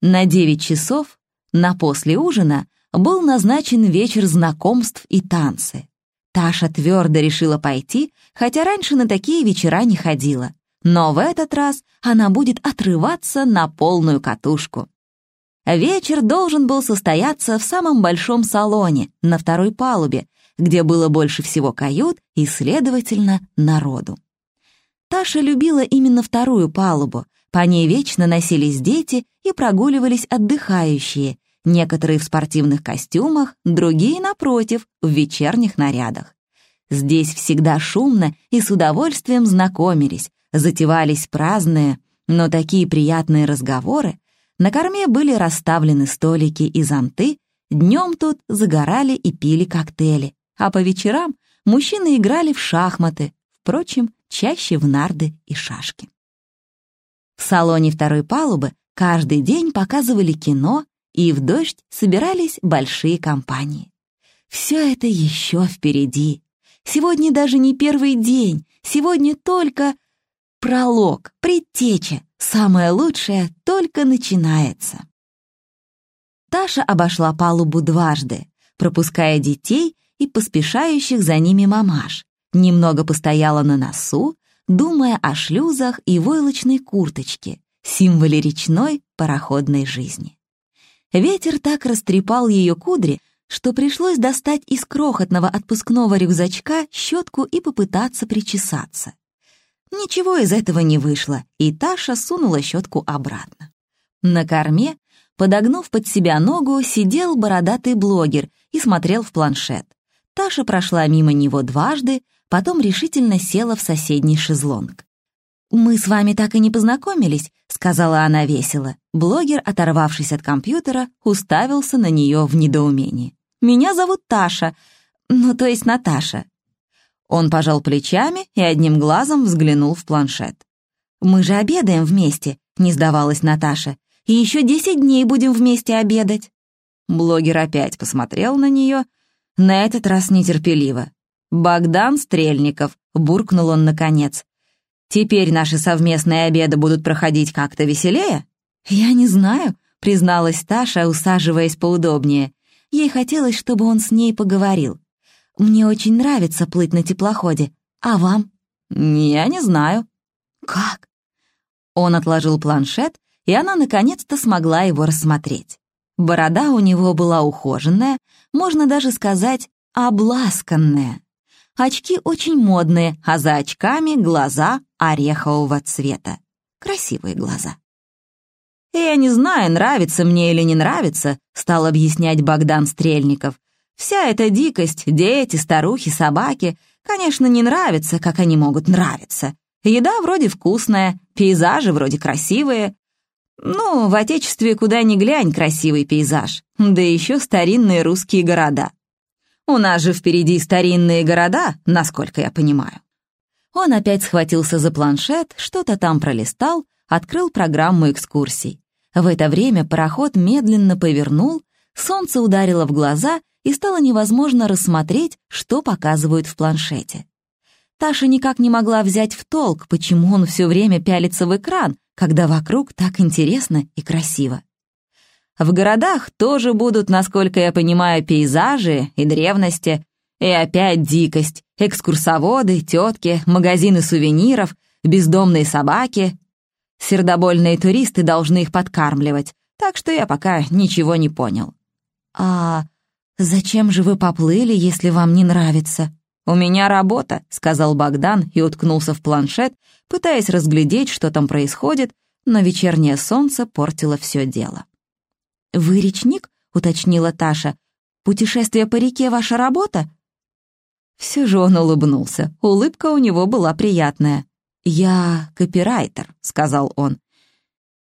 На 9 часов, на после ужина, был назначен вечер знакомств и танцы. Таша твердо решила пойти, хотя раньше на такие вечера не ходила. Но в этот раз она будет отрываться на полную катушку. Вечер должен был состояться в самом большом салоне, на второй палубе, где было больше всего кают и, следовательно, народу. Таша любила именно вторую палубу, по ней вечно носились дети и прогуливались отдыхающие, некоторые в спортивных костюмах, другие, напротив, в вечерних нарядах. Здесь всегда шумно и с удовольствием знакомились, затевались праздные, но такие приятные разговоры, на корме были расставлены столики и зонты, днем тут загорали и пили коктейли, а по вечерам мужчины играли в шахматы, впрочем, чаще в нарды и шашки. В салоне второй палубы каждый день показывали кино, и в дождь собирались большие компании. Все это еще впереди. Сегодня даже не первый день, сегодня только пролог, предтеча, Самое лучшее только начинается. Таша обошла палубу дважды, пропуская детей и поспешающих за ними мамаш, немного постояла на носу, думая о шлюзах и войлочной курточке, символе речной пароходной жизни. Ветер так растрепал ее кудри, что пришлось достать из крохотного отпускного рюкзачка щетку и попытаться причесаться. Ничего из этого не вышло, и Таша сунула щетку обратно. На корме, подогнув под себя ногу, сидел бородатый блогер и смотрел в планшет. Таша прошла мимо него дважды, потом решительно села в соседний шезлонг. «Мы с вами так и не познакомились», — сказала она весело. Блогер, оторвавшись от компьютера, уставился на нее в недоумении. «Меня зовут Таша, ну, то есть Наташа. Он пожал плечами и одним глазом взглянул в планшет. «Мы же обедаем вместе», — не сдавалась Наташа. «И еще десять дней будем вместе обедать». Блогер опять посмотрел на нее, на этот раз нетерпеливо. «Богдан Стрельников», — буркнул он наконец. «Теперь наши совместные обеды будут проходить как-то веселее?» «Я не знаю», — призналась Таша, усаживаясь поудобнее. Ей хотелось, чтобы он с ней поговорил. Мне очень нравится плыть на теплоходе. А вам?» «Я не знаю». «Как?» Он отложил планшет, и она наконец-то смогла его рассмотреть. Борода у него была ухоженная, можно даже сказать, обласканная. Очки очень модные, а за очками глаза орехового цвета. Красивые глаза. «Я не знаю, нравится мне или не нравится», — стал объяснять Богдан Стрельников. Вся эта дикость, дети, старухи, собаки, конечно, не нравится, как они могут нравиться. Еда вроде вкусная, пейзажи вроде красивые. Ну, в Отечестве куда ни глянь красивый пейзаж, да еще старинные русские города. У нас же впереди старинные города, насколько я понимаю. Он опять схватился за планшет, что-то там пролистал, открыл программу экскурсий. В это время пароход медленно повернул, солнце ударило в глаза, и стало невозможно рассмотреть, что показывают в планшете. Таша никак не могла взять в толк, почему он все время пялится в экран, когда вокруг так интересно и красиво. В городах тоже будут, насколько я понимаю, пейзажи и древности, и опять дикость, экскурсоводы, тетки, магазины сувениров, бездомные собаки. Сердобольные туристы должны их подкармливать, так что я пока ничего не понял. А «Зачем же вы поплыли, если вам не нравится?» «У меня работа», — сказал Богдан и уткнулся в планшет, пытаясь разглядеть, что там происходит, но вечернее солнце портило все дело. «Вы речник?» — уточнила Таша. «Путешествие по реке — ваша работа?» Все же он улыбнулся. Улыбка у него была приятная. «Я копирайтер», — сказал он.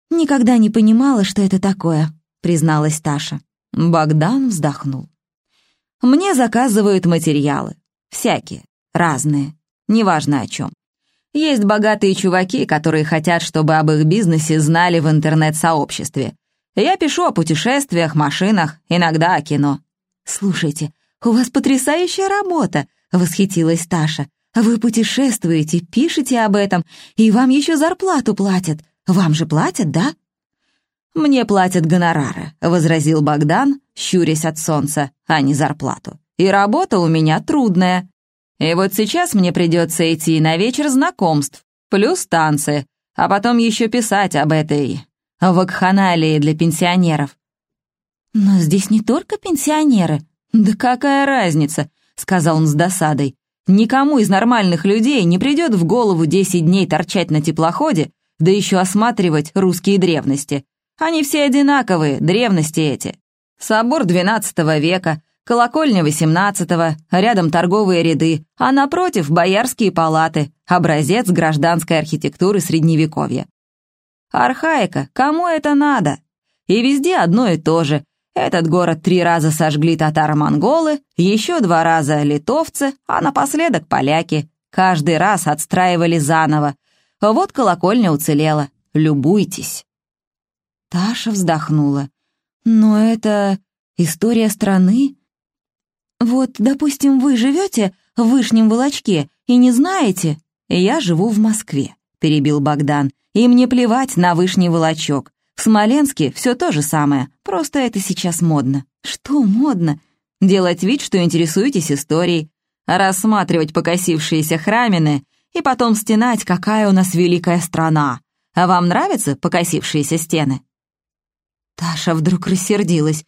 «Никогда не понимала, что это такое», — призналась Таша. Богдан вздохнул. Мне заказывают материалы. Всякие, разные, неважно о чем. Есть богатые чуваки, которые хотят, чтобы об их бизнесе знали в интернет-сообществе. Я пишу о путешествиях, машинах, иногда о кино. «Слушайте, у вас потрясающая работа!» — восхитилась Таша. «Вы путешествуете, пишете об этом, и вам еще зарплату платят. Вам же платят, да?» «Мне платят гонорары», — возразил Богдан, щурясь от солнца, а не зарплату. «И работа у меня трудная. И вот сейчас мне придется идти на вечер знакомств, плюс танцы, а потом еще писать об этой вакханалии для пенсионеров». «Но здесь не только пенсионеры». «Да какая разница?» — сказал он с досадой. «Никому из нормальных людей не придет в голову десять дней торчать на теплоходе, да еще осматривать русские древности. Они все одинаковые, древности эти. Собор XII века, колокольня XVIII, рядом торговые ряды, а напротив боярские палаты, образец гражданской архитектуры Средневековья. Архаика, кому это надо? И везде одно и то же. Этот город три раза сожгли татаро-монголы, еще два раза литовцы, а напоследок поляки. Каждый раз отстраивали заново. Вот колокольня уцелела. Любуйтесь. Таша вздохнула. «Но это история страны. Вот, допустим, вы живете в Вышнем Волочке и не знаете. Я живу в Москве», — перебил Богдан. «И мне плевать на Вышний Волочок. В Смоленске все то же самое, просто это сейчас модно». «Что модно?» «Делать вид, что интересуетесь историей, рассматривать покосившиеся храмины и потом стенать, какая у нас великая страна. А вам нравятся покосившиеся стены?» Таша вдруг рассердилась.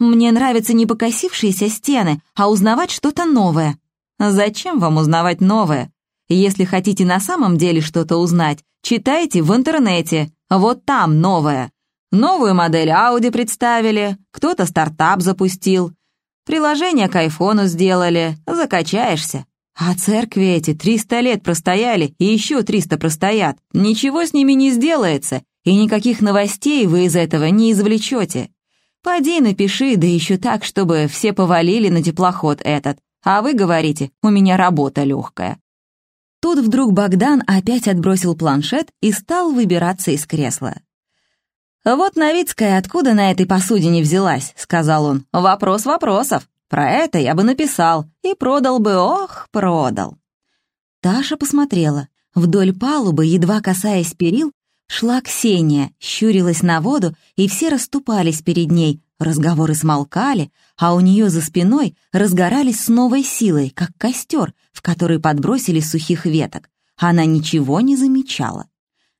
«Мне нравятся не покосившиеся стены, а узнавать что-то новое». «Зачем вам узнавать новое? Если хотите на самом деле что-то узнать, читайте в интернете. Вот там новое. Новую модель Audi представили, кто-то стартап запустил. Приложение к айфону сделали, закачаешься. А церкви эти 300 лет простояли и еще 300 простоят. Ничего с ними не сделается, и никаких новостей вы из этого не извлечете. Поди напиши, да еще так, чтобы все повалили на теплоход этот. А вы говорите, у меня работа легкая. Тут вдруг Богдан опять отбросил планшет и стал выбираться из кресла. «Вот Новицкая откуда на этой посудине взялась?» — сказал он. «Вопрос вопросов. Про это я бы написал. И продал бы, ох, продал». Таша посмотрела. Вдоль палубы, едва касаясь перил, Шла Ксения, щурилась на воду, и все расступались перед ней, разговоры смолкали, а у нее за спиной разгорались с новой силой, как костер, в который подбросили сухих веток. Она ничего не замечала.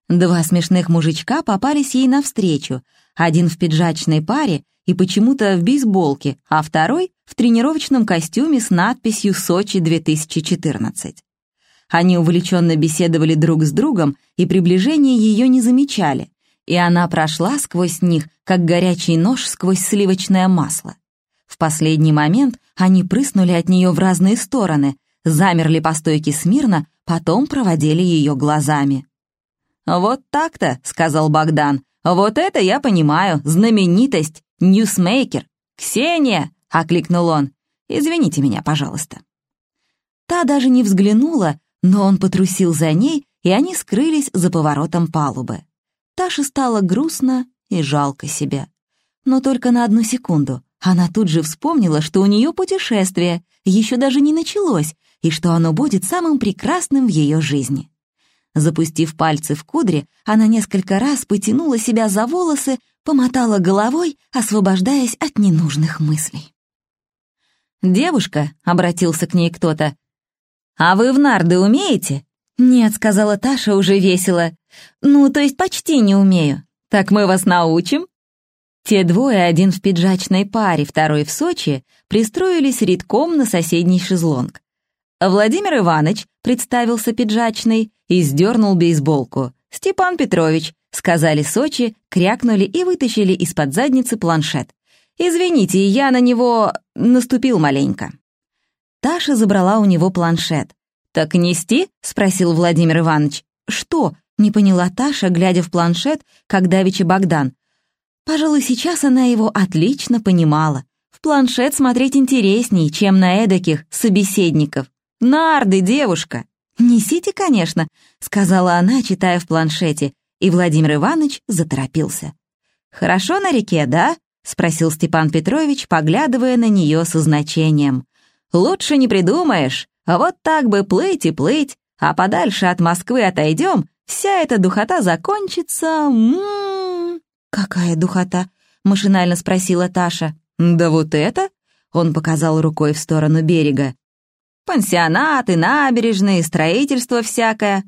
Два смешных мужичка попались ей навстречу, один в пиджачной паре и почему-то в бейсболке, а второй в тренировочном костюме с надписью «Сочи-2014». Они увлеченно беседовали друг с другом и приближения ее не замечали, и она прошла сквозь них, как горячий нож сквозь сливочное масло. В последний момент они прыснули от нее в разные стороны, замерли по стойке смирно, потом проводили ее глазами. «Вот так-то», — сказал Богдан, — «вот это я понимаю, знаменитость, ньюсмейкер. Ксения!» — окликнул он. «Извините меня, пожалуйста». Та даже не взглянула, но он потрусил за ней, и они скрылись за поворотом палубы. Таше стало грустно и жалко себя. Но только на одну секунду. Она тут же вспомнила, что у нее путешествие еще даже не началось, и что оно будет самым прекрасным в ее жизни. Запустив пальцы в кудри, она несколько раз потянула себя за волосы, помотала головой, освобождаясь от ненужных мыслей. «Девушка», — обратился к ней кто-то, «А вы в нарды умеете?» «Нет», — сказала Таша уже весело. «Ну, то есть почти не умею. Так мы вас научим?» Те двое, один в пиджачной паре, второй в Сочи, пристроились редком на соседний шезлонг. Владимир Иванович представился пиджачный и сдернул бейсболку. «Степан Петрович», — сказали Сочи, крякнули и вытащили из-под задницы планшет. «Извините, я на него наступил маленько». Таша забрала у него планшет. «Так нести?» — спросил Владимир Иванович. «Что?» — не поняла Таша, глядя в планшет, как давеча Богдан. Пожалуй, сейчас она его отлично понимала. В планшет смотреть интересней, чем на эдаких собеседников. «Нарды, девушка!» «Несите, конечно», — сказала она, читая в планшете, и Владимир Иванович заторопился. «Хорошо на реке, да?» — спросил Степан Петрович, поглядывая на нее со значением. Лучше не придумаешь. Вот так бы плыть и плыть, а подальше от Москвы отойдем, вся эта духота закончится. М -м -м. «Какая духота?» — машинально спросила Таша. «Да вот это?» — он показал рукой в сторону берега. «Пансионаты, набережные, строительство всякое».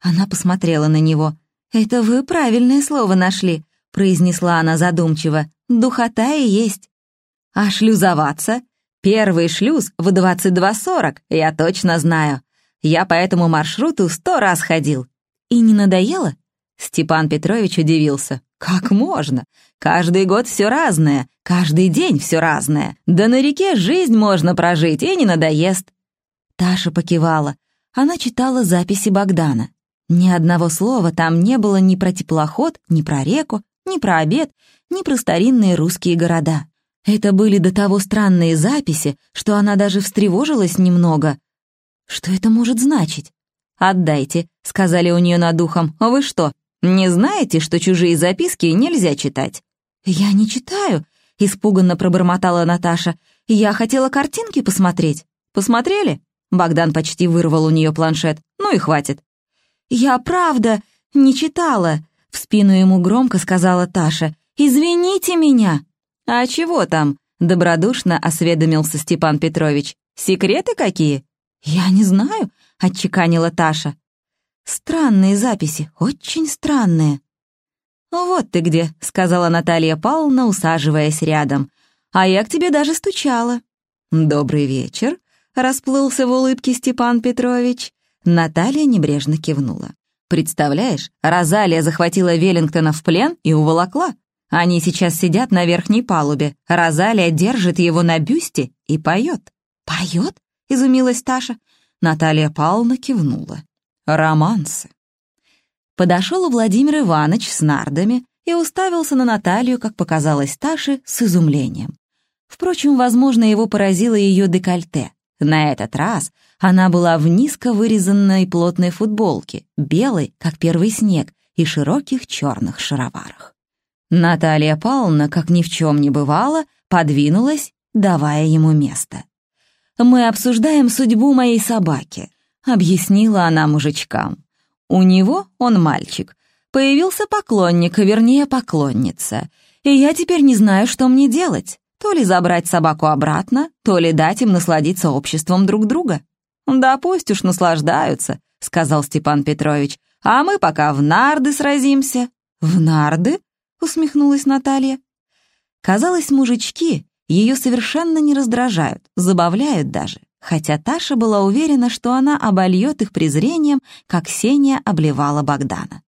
Она посмотрела на него. «Это вы правильное слово нашли», — произнесла она задумчиво. «Духота и есть». «А шлюзоваться?» «Первый шлюз в 22.40, я точно знаю. Я по этому маршруту сто раз ходил». «И не надоело?» Степан Петрович удивился. «Как можно? Каждый год все разное, каждый день все разное. Да на реке жизнь можно прожить и не надоест». Таша покивала. Она читала записи Богдана. Ни одного слова там не было ни про теплоход, ни про реку, ни про обед, ни про старинные русские города. Это были до того странные записи, что она даже встревожилась немного. Что это может значить? «Отдайте», — сказали у нее над ухом. «Вы что, не знаете, что чужие записки нельзя читать?» «Я не читаю», — испуганно пробормотала Наташа. «Я хотела картинки посмотреть». «Посмотрели?» Богдан почти вырвал у нее планшет. «Ну и хватит. «Я правда не читала», — в спину ему громко сказала Таша. «Извините меня». «А чего там?» — добродушно осведомился Степан Петрович. «Секреты какие?» «Я не знаю», — отчеканила Таша. «Странные записи, очень странные». «Вот ты где», — сказала Наталья Павловна, усаживаясь рядом. «А я к тебе даже стучала». «Добрый вечер», — расплылся в улыбке Степан Петрович. Наталья небрежно кивнула. «Представляешь, Розалия захватила Веллингтона в плен и уволокла. Они сейчас сидят на верхней палубе. Розалия держит его на бюсте и поет». «Поет?» — изумилась Таша. Наталья Павловна кивнула. «Романсы». Подошел Владимир Иванович с нардами и уставился на Наталью, как показалось Таше, с изумлением. Впрочем, возможно, его поразило ее декольте. На этот раз она была в низко вырезанной плотной футболке, белой, как первый снег, и широких черных шароварах. Наталья Павловна, как ни в чем не бывало, подвинулась, давая ему место. «Мы обсуждаем судьбу моей собаки», — объяснила она мужичкам. «У него, он мальчик, появился поклонник, вернее, поклонница, и я теперь не знаю, что мне делать. То ли забрать собаку обратно, то ли дать им насладиться обществом друг друга. «Да пусть уж наслаждаются», — сказал Степан Петрович. «А мы пока в нарды сразимся». «В нарды?» — усмехнулась Наталья. Казалось, мужички ее совершенно не раздражают, забавляют даже, хотя Таша была уверена, что она обольет их презрением, как Ксения обливала Богдана.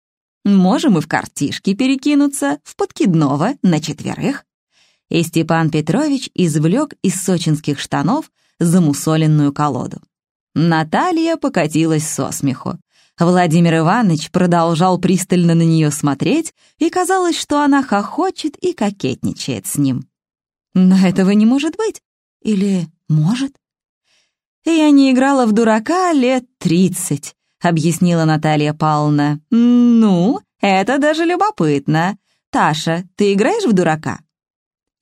«Можем и в картишки перекинуться, в подкидного, на четверых», и Степан Петрович извлек из сочинских штанов замусоленную колоду. Наталья покатилась со смеху. Владимир Иванович продолжал пристально на нее смотреть, и казалось, что она хохочет и кокетничает с ним. «Но этого не может быть. Или может?» «Я не играла в дурака лет тридцать», — объяснила Наталья Павловна. «Ну, это даже любопытно. Таша, ты играешь в дурака?»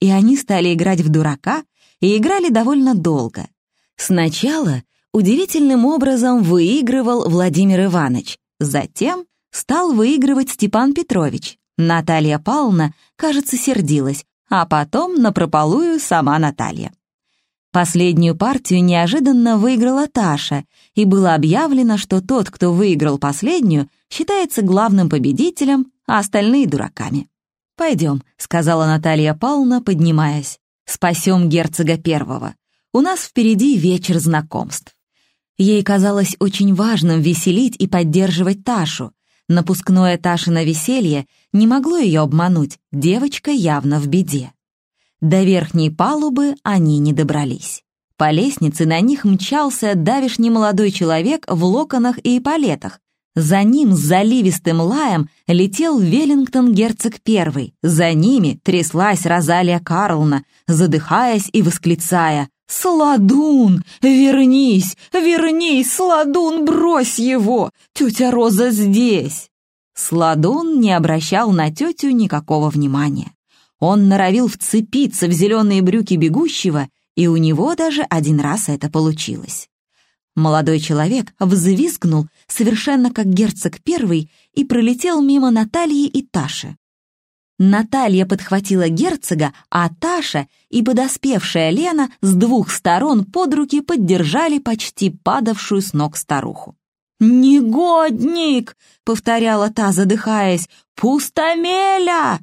и они стали играть в дурака и играли довольно долго. Сначала удивительным образом выигрывал Владимир Иванович, затем стал выигрывать Степан Петрович. Наталья Павловна, кажется, сердилась, а потом напропалую сама Наталья. Последнюю партию неожиданно выиграла Таша, и было объявлено, что тот, кто выиграл последнюю, считается главным победителем, а остальные — дураками. «Пойдем», — сказала Наталья Павловна, поднимаясь. «Спасем герцога первого. У нас впереди вечер знакомств». Ей казалось очень важным веселить и поддерживать Ташу. Напускное Ташино веселье не могло ее обмануть, девочка явно в беде. До верхней палубы они не добрались. По лестнице на них мчался давишний молодой человек в локонах и эполетах, за ним с заливистым лаем летел Веллингтон герцог первый. За ними тряслась Розалия Карлна, задыхаясь и восклицая «Сладун! Вернись! Вернись, Сладун! Брось его! Тетя Роза здесь!» Сладун не обращал на тетю никакого внимания. Он норовил вцепиться в зеленые брюки бегущего, и у него даже один раз это получилось. Молодой человек взвизгнул, совершенно как герцог первый, и пролетел мимо Натальи и Таши. Наталья подхватила герцога, а Таша и подоспевшая Лена с двух сторон под руки поддержали почти падавшую с ног старуху. «Негодник!» — повторяла та, задыхаясь. «Пустомеля!»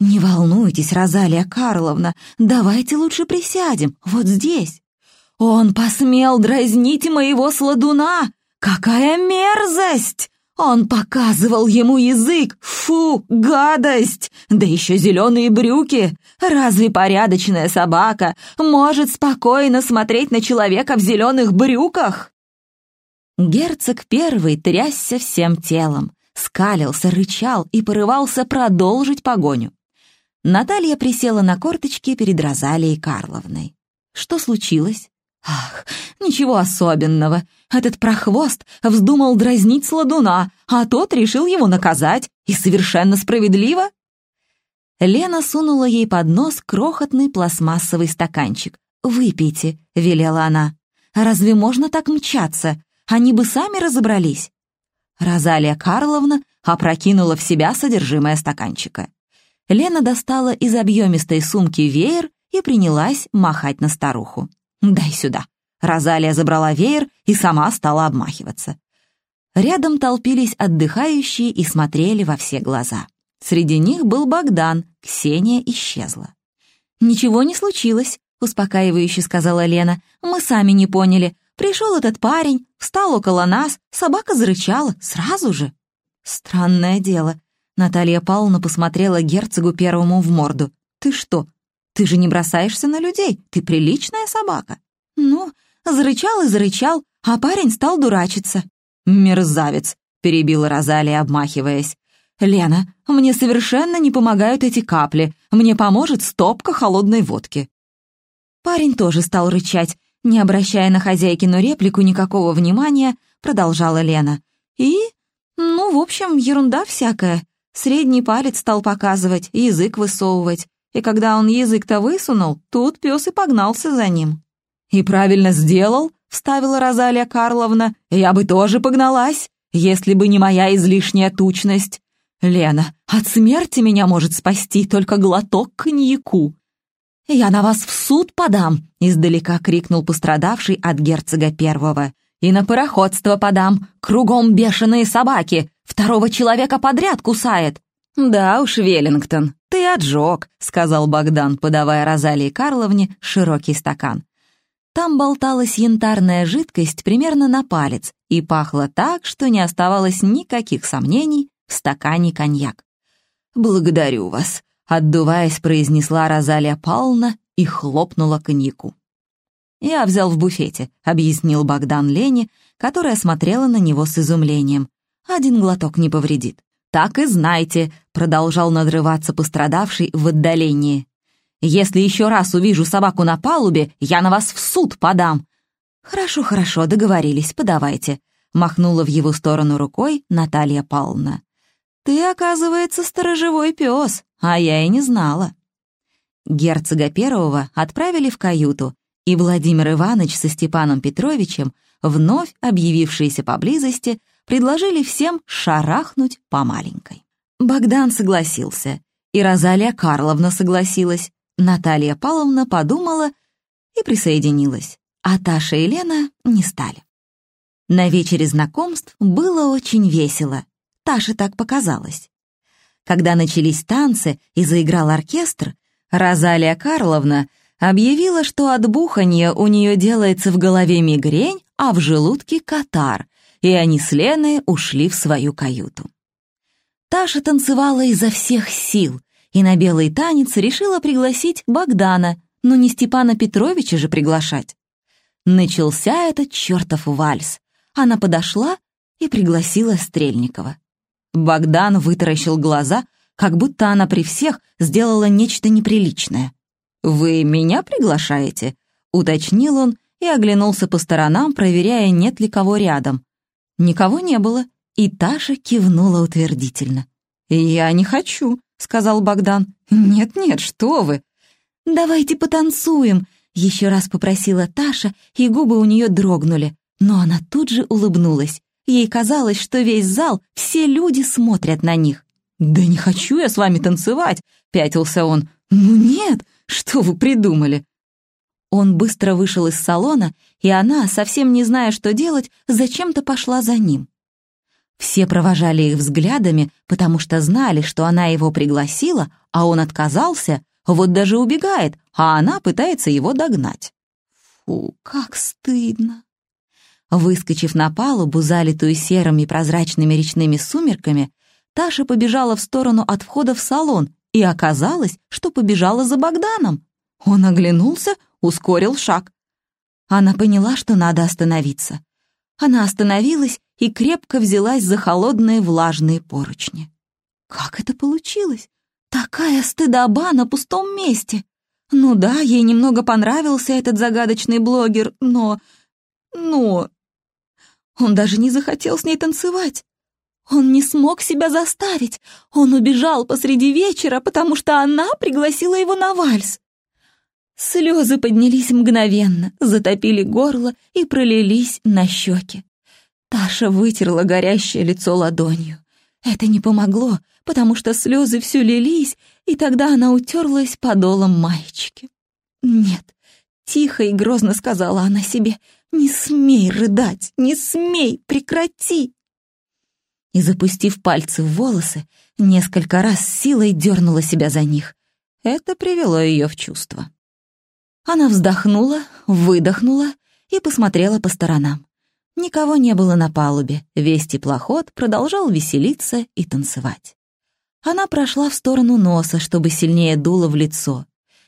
«Не волнуйтесь, Розалия Карловна, давайте лучше присядем, вот здесь». «Он посмел дразнить моего сладуна! Какая мерзость!» Он показывал ему язык! Фу, гадость! Да еще зеленые брюки! Разве порядочная собака может спокойно смотреть на человека в зеленых брюках? Герцог первый трясся всем телом, скалился, рычал и порывался продолжить погоню. Наталья присела на корточки перед Розалией Карловной. Что случилось? Ах, ничего особенного. Этот прохвост вздумал дразнить сладуна, а тот решил его наказать. И совершенно справедливо. Лена сунула ей под нос крохотный пластмассовый стаканчик. «Выпейте», — велела она. «Разве можно так мчаться? Они бы сами разобрались». Розалия Карловна опрокинула в себя содержимое стаканчика. Лена достала из объемистой сумки веер и принялась махать на старуху. «Дай сюда». Розалия забрала веер и сама стала обмахиваться. Рядом толпились отдыхающие и смотрели во все глаза. Среди них был Богдан, Ксения исчезла. «Ничего не случилось», — успокаивающе сказала Лена. «Мы сами не поняли. Пришел этот парень, встал около нас, собака зарычала, сразу же». «Странное дело». Наталья Павловна посмотрела герцогу первому в морду. «Ты что, ты же не бросаешься на людей, ты приличная собака». «Ну, зарычал и зарычал, а парень стал дурачиться». «Мерзавец», — перебила Розалия, обмахиваясь. «Лена, мне совершенно не помогают эти капли. Мне поможет стопка холодной водки». Парень тоже стал рычать, не обращая на хозяйкину реплику никакого внимания, продолжала Лена. «И, ну, в общем, ерунда всякая. Средний палец стал показывать, язык высовывать. И когда он язык-то высунул, тут пес и погнался за ним. «И правильно сделал», — вставила Розалия Карловна. «Я бы тоже погналась, если бы не моя излишняя тучность. Лена, от смерти меня может спасти только глоток коньяку». «Я на вас в суд подам», — издалека крикнул пострадавший от герцога первого. «И на пароходство подам. Кругом бешеные собаки. Второго человека подряд кусает». «Да уж, Веллингтон, ты отжег», — сказал Богдан, подавая Розалии Карловне широкий стакан. Там болталась янтарная жидкость примерно на палец и пахло так, что не оставалось никаких сомнений в стакане коньяк. «Благодарю вас», — отдуваясь, произнесла Розалия Павловна и хлопнула коньяку. «Я взял в буфете», — объяснил Богдан Лене, которая смотрела на него с изумлением. «Один глоток не повредит». «Так и знайте», — продолжал надрываться пострадавший в отдалении. Если еще раз увижу собаку на палубе, я на вас в суд подам». «Хорошо, хорошо, договорились, подавайте», — махнула в его сторону рукой Наталья Павловна. «Ты, оказывается, сторожевой пес, а я и не знала». Герцога первого отправили в каюту, и Владимир Иванович со Степаном Петровичем, вновь объявившиеся поблизости, предложили всем шарахнуть по маленькой. Богдан согласился, и Розалия Карловна согласилась, Наталья Павловна подумала и присоединилась, а Таша и Лена не стали. На вечере знакомств было очень весело. Таше так показалось. Когда начались танцы и заиграл оркестр, Розалия Карловна объявила, что от буханья у нее делается в голове мигрень, а в желудке катар, и они с Леной ушли в свою каюту. Таша танцевала изо всех сил, и на белый танец решила пригласить Богдана, но не Степана Петровича же приглашать. Начался этот чертов вальс. Она подошла и пригласила Стрельникова. Богдан вытаращил глаза, как будто она при всех сделала нечто неприличное. «Вы меня приглашаете?» — уточнил он и оглянулся по сторонам, проверяя, нет ли кого рядом. Никого не было, и Таша кивнула утвердительно. «Я не хочу», — сказал Богдан. «Нет-нет, что вы!» «Давайте потанцуем!» — еще раз попросила Таша, и губы у нее дрогнули. Но она тут же улыбнулась. Ей казалось, что весь зал, все люди смотрят на них. «Да не хочу я с вами танцевать», — пятился он. «Ну нет, что вы придумали?» Он быстро вышел из салона, и она, совсем не зная, что делать, зачем-то пошла за ним. Все провожали их взглядами, потому что знали, что она его пригласила, а он отказался, вот даже убегает, а она пытается его догнать. Фу, как стыдно. Выскочив на палубу, залитую серыми прозрачными речными сумерками, Таша побежала в сторону от входа в салон, и оказалось, что побежала за Богданом. Он оглянулся, ускорил шаг. Она поняла, что надо остановиться. Она остановилась и крепко взялась за холодные влажные поручни. Как это получилось? Такая стыдоба на пустом месте. Ну да, ей немного понравился этот загадочный блогер, но... Но... Он даже не захотел с ней танцевать. Он не смог себя заставить. Он убежал посреди вечера, потому что она пригласила его на вальс. Слезы поднялись мгновенно, затопили горло и пролились на щеки. Таша вытерла горящее лицо ладонью. Это не помогло, потому что слезы все лились, и тогда она утерлась подолом маечки. «Нет», — тихо и грозно сказала она себе, «не смей рыдать, не смей, прекрати!» И, запустив пальцы в волосы, несколько раз силой дернула себя за них. Это привело ее в чувство. Она вздохнула, выдохнула и посмотрела по сторонам. Никого не было на палубе, весь теплоход продолжал веселиться и танцевать. Она прошла в сторону носа, чтобы сильнее дуло в лицо.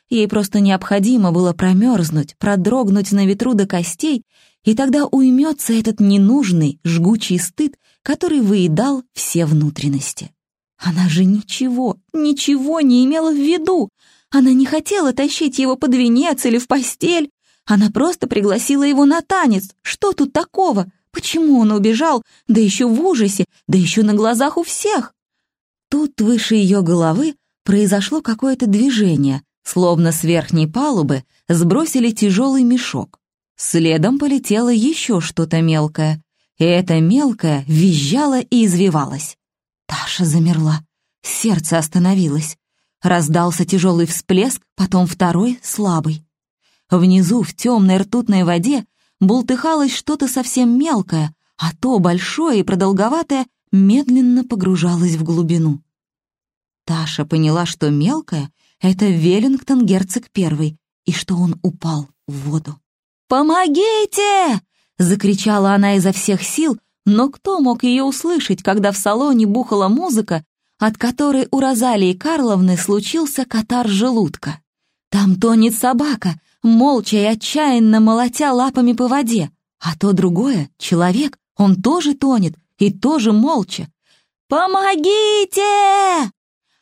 Ей просто необходимо было промерзнуть, продрогнуть на ветру до костей, и тогда уймется этот ненужный, жгучий стыд, который выедал все внутренности. Она же ничего, ничего не имела в виду. Она не хотела тащить его под венец или в постель. Она просто пригласила его на танец. Что тут такого? Почему он убежал? Да еще в ужасе, да еще на глазах у всех. Тут выше ее головы произошло какое-то движение, словно с верхней палубы сбросили тяжелый мешок. Следом полетело еще что-то мелкое, и это мелкое визжало и извивалось. Таша замерла, сердце остановилось. Раздался тяжелый всплеск, потом второй, слабый. Внизу, в темной ртутной воде, бултыхалось что-то совсем мелкое, а то большое и продолговатое медленно погружалось в глубину. Таша поняла, что мелкое — это Веллингтон герцог первый, и что он упал в воду. «Помогите!» — закричала она изо всех сил, но кто мог ее услышать, когда в салоне бухала музыка, от которой у Розалии Карловны случился катар желудка. Там тонет собака, молча и отчаянно молотя лапами по воде, а то другое — человек, он тоже тонет и тоже молча. «Помогите!»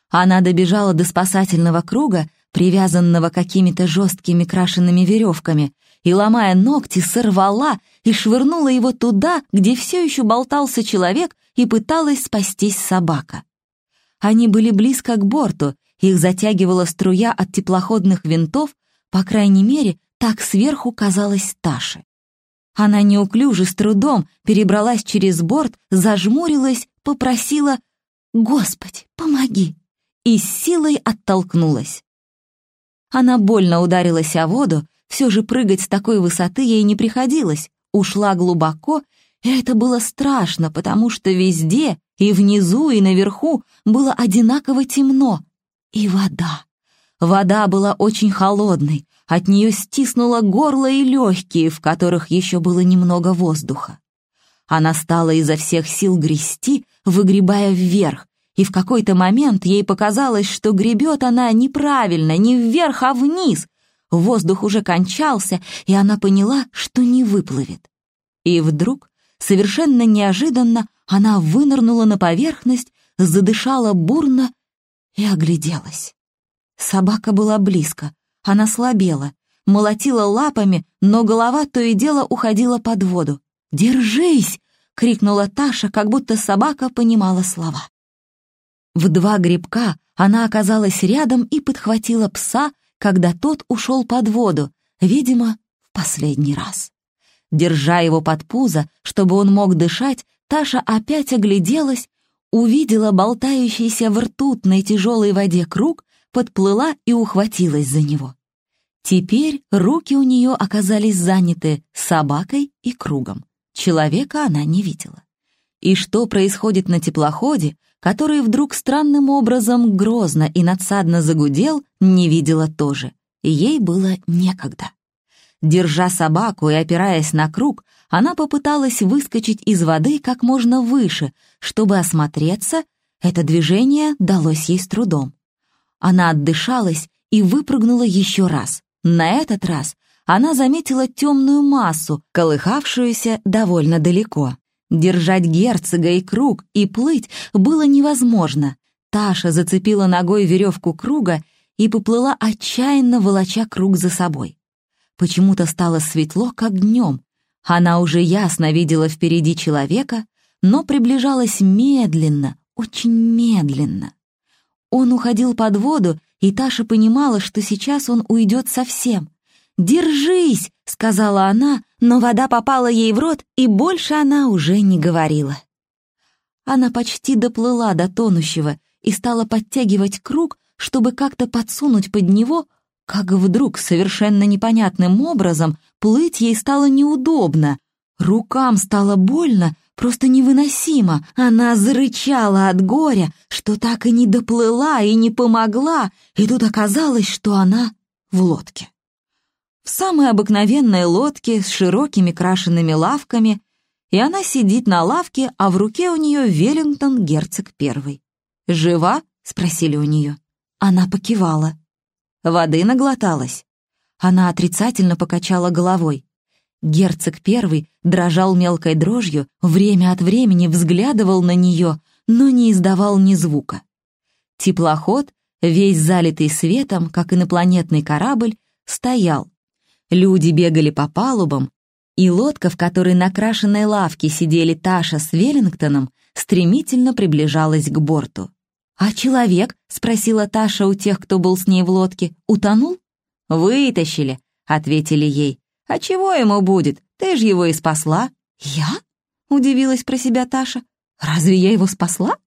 Она добежала до спасательного круга, привязанного какими-то жесткими крашенными веревками, и, ломая ногти, сорвала и швырнула его туда, где все еще болтался человек и пыталась спастись собака. Они были близко к борту, их затягивала струя от теплоходных винтов, по крайней мере, так сверху казалось Таше. Она неуклюже, с трудом перебралась через борт, зажмурилась, попросила «Господи, помоги!» и с силой оттолкнулась. Она больно ударилась о воду, все же прыгать с такой высоты ей не приходилось, ушла глубоко, и это было страшно, потому что везде, и внизу, и наверху, было одинаково темно. И вода. Вода была очень холодной, от нее стиснуло горло и легкие, в которых еще было немного воздуха. Она стала изо всех сил грести, выгребая вверх, и в какой-то момент ей показалось, что гребет она неправильно, не вверх, а вниз. Воздух уже кончался, и она поняла, что не выплывет. И вдруг Совершенно неожиданно она вынырнула на поверхность, задышала бурно и огляделась. Собака была близко, она слабела, молотила лапами, но голова то и дело уходила под воду. «Держись!» — крикнула Таша, как будто собака понимала слова. В два грибка она оказалась рядом и подхватила пса, когда тот ушел под воду, видимо, в последний раз. Держа его под пузо, чтобы он мог дышать, Таша опять огляделась, увидела болтающийся в ртутной тяжелой воде круг, подплыла и ухватилась за него. Теперь руки у нее оказались заняты собакой и кругом. Человека она не видела. И что происходит на теплоходе, который вдруг странным образом грозно и надсадно загудел, не видела тоже. Ей было некогда. Держа собаку и опираясь на круг, она попыталась выскочить из воды как можно выше, чтобы осмотреться, это движение далось ей с трудом. Она отдышалась и выпрыгнула еще раз. На этот раз она заметила темную массу, колыхавшуюся довольно далеко. Держать герцога и круг и плыть было невозможно. Таша зацепила ногой веревку круга и поплыла отчаянно, волоча круг за собой. Почему-то стало светло, как днем. Она уже ясно видела впереди человека, но приближалась медленно, очень медленно. Он уходил под воду, и Таша понимала, что сейчас он уйдет совсем. «Держись!» — сказала она, но вода попала ей в рот, и больше она уже не говорила. Она почти доплыла до тонущего и стала подтягивать круг, чтобы как-то подсунуть под него как вдруг совершенно непонятным образом плыть ей стало неудобно. Рукам стало больно, просто невыносимо. Она зарычала от горя, что так и не доплыла и не помогла, и тут оказалось, что она в лодке. В самой обыкновенной лодке с широкими крашенными лавками, и она сидит на лавке, а в руке у нее Веллингтон герцог первый. «Жива?» — спросили у нее. Она покивала. Воды наглоталась. Она отрицательно покачала головой. Герцог первый дрожал мелкой дрожью, время от времени взглядывал на нее, но не издавал ни звука. Теплоход, весь залитый светом, как инопланетный корабль, стоял. Люди бегали по палубам, и лодка, в которой на крашенной лавке сидели Таша с Веллингтоном, стремительно приближалась к борту. «А человек?» — спросила Таша у тех, кто был с ней в лодке. «Утонул?» «Вытащили», — ответили ей. «А чего ему будет? Ты ж его и спасла». «Я?» — удивилась про себя Таша. «Разве я его спасла?»